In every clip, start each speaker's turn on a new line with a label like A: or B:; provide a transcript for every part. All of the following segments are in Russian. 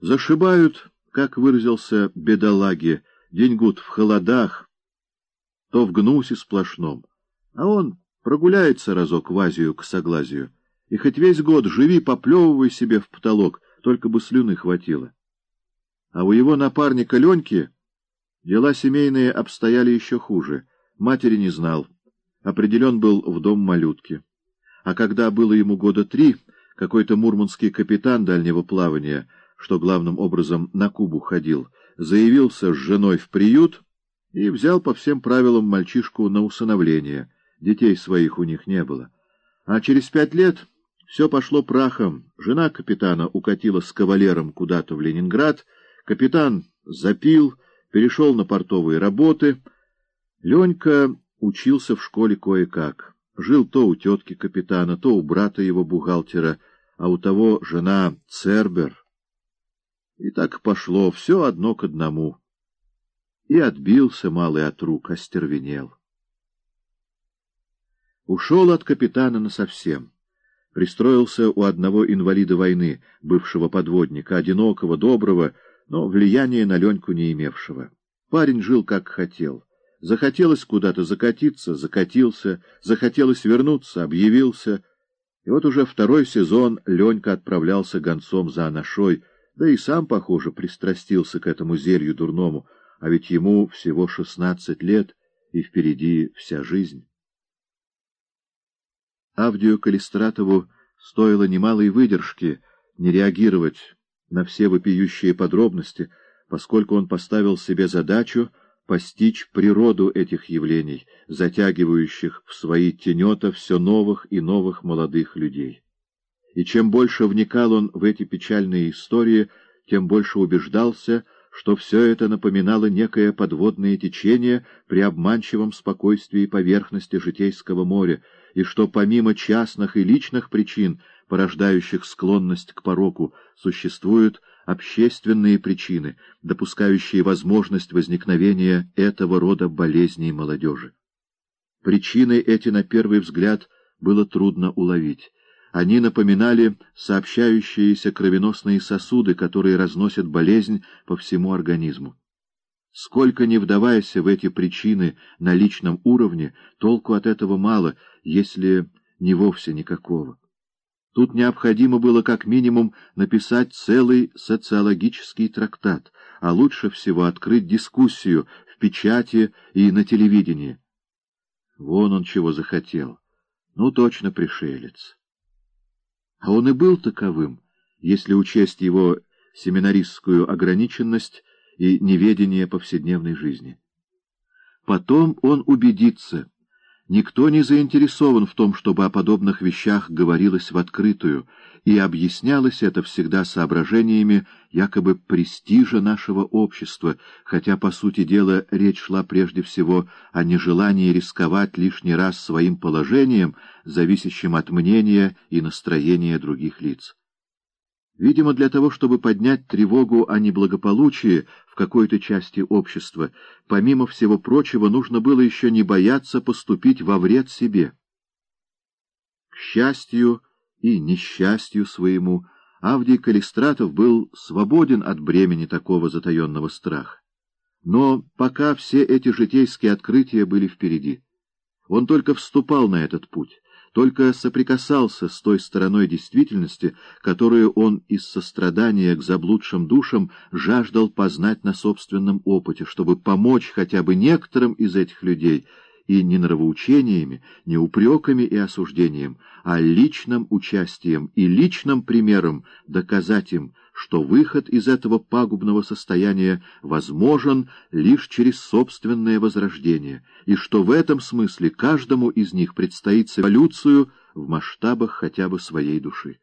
A: Зашибают, как выразился бедолаги, деньгут в холодах, то в гнусе сплошном, а он прогуляется разок в Азию к соглазию, и хоть весь год живи, поплевывай себе в потолок, только бы слюны хватило. А у его напарника Леньки дела семейные обстояли еще хуже. Матери не знал. Определен был в дом малютки. А когда было ему года три, какой-то мурманский капитан дальнего плавания, что главным образом на Кубу ходил, заявился с женой в приют и взял по всем правилам мальчишку на усыновление. Детей своих у них не было. А через пять лет все пошло прахом. Жена капитана укатила с кавалером куда-то в Ленинград, капитан запил, перешел на портовые работы. Ленька учился в школе кое-как. Жил то у тетки капитана, то у брата его бухгалтера, а у того жена Цербер. И так пошло, все одно к одному. И отбился малый от рук, остервенел. Ушел от капитана насовсем. Пристроился у одного инвалида войны, бывшего подводника, одинокого, доброго, но влияния на Леньку не имевшего. Парень жил как хотел. Захотелось куда-то закатиться — закатился, захотелось вернуться — объявился. И вот уже второй сезон Ленька отправлялся гонцом за Анашой, да и сам, похоже, пристрастился к этому зелью дурному, а ведь ему всего шестнадцать лет, и впереди вся жизнь. Авдию Калистратову стоило немалой выдержки не реагировать на все вопиющие подробности, поскольку он поставил себе задачу — постичь природу этих явлений, затягивающих в свои тенета все новых и новых молодых людей. И чем больше вникал он в эти печальные истории, тем больше убеждался, что все это напоминало некое подводное течение при обманчивом спокойствии поверхности житейского моря, и что помимо частных и личных причин, порождающих склонность к пороку, существуют общественные причины, допускающие возможность возникновения этого рода болезней молодежи. Причины эти, на первый взгляд, было трудно уловить. Они напоминали сообщающиеся кровеносные сосуды, которые разносят болезнь по всему организму. Сколько не вдаваясь в эти причины на личном уровне, толку от этого мало, если не вовсе никакого. Тут необходимо было как минимум написать целый социологический трактат, а лучше всего открыть дискуссию в печати и на телевидении. Вон он чего захотел. Ну, точно пришелец. А он и был таковым, если учесть его семинаристскую ограниченность и неведение повседневной жизни. Потом он убедится — Никто не заинтересован в том, чтобы о подобных вещах говорилось в открытую, и объяснялось это всегда соображениями якобы престижа нашего общества, хотя, по сути дела, речь шла прежде всего о нежелании рисковать лишний раз своим положением, зависящим от мнения и настроения других лиц. Видимо, для того, чтобы поднять тревогу о неблагополучии в какой-то части общества, помимо всего прочего, нужно было еще не бояться поступить во вред себе. К счастью и несчастью своему, Авдий Калистратов был свободен от бремени такого затаенного страха. Но пока все эти житейские открытия были впереди. Он только вступал на этот путь, только соприкасался с той стороной действительности, которую он из сострадания к заблудшим душам жаждал познать на собственном опыте, чтобы помочь хотя бы некоторым из этих людей и не нравоучениями, не упреками и осуждением, а личным участием и личным примером доказать им, что выход из этого пагубного состояния возможен лишь через собственное возрождение, и что в этом смысле каждому из них предстоит эволюцию в масштабах хотя бы своей души.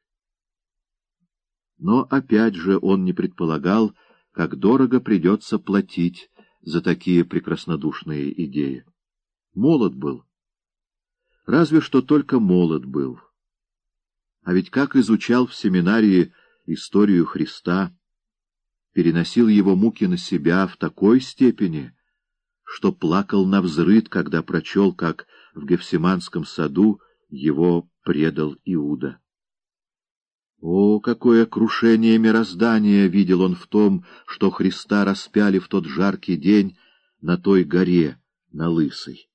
A: Но опять же он не предполагал, как дорого придется платить за такие прекраснодушные идеи. Молод был. Разве что только молод был. А ведь как изучал в семинарии историю Христа, переносил его муки на себя в такой степени, что плакал на взрыд, когда прочел, как в Гефсиманском саду его предал Иуда. О, какое крушение мироздания видел он в том, что Христа распяли в тот жаркий день на той горе, на Лысой!